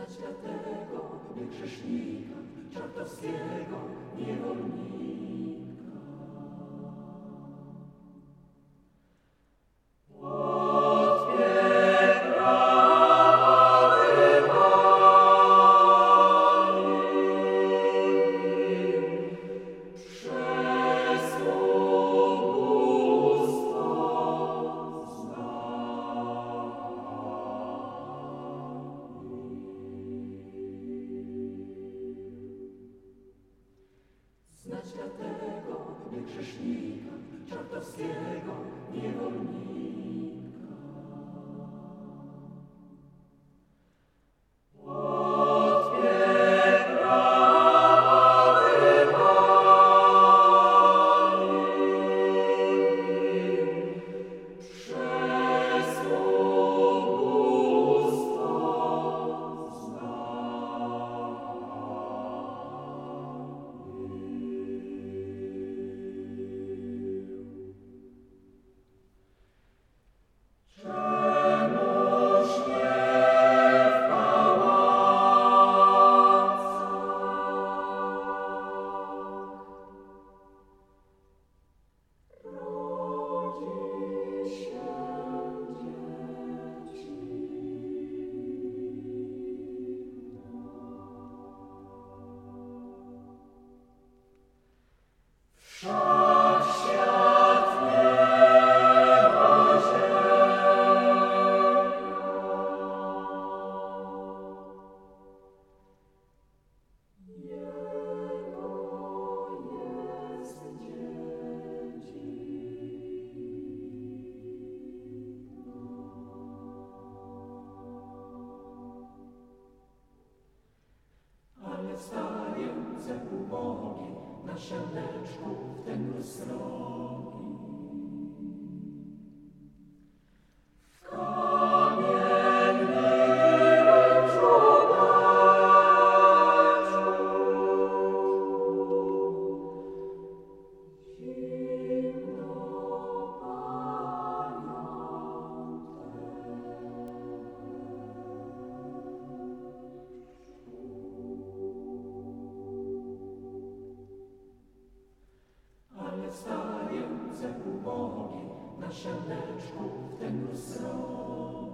świętego, nie grzesznika, czartowskiego niewolnika. Grzesznika, czartowskiego niewolnika. Ubogi na sianeczku w ten srogi. Króleczków ten ród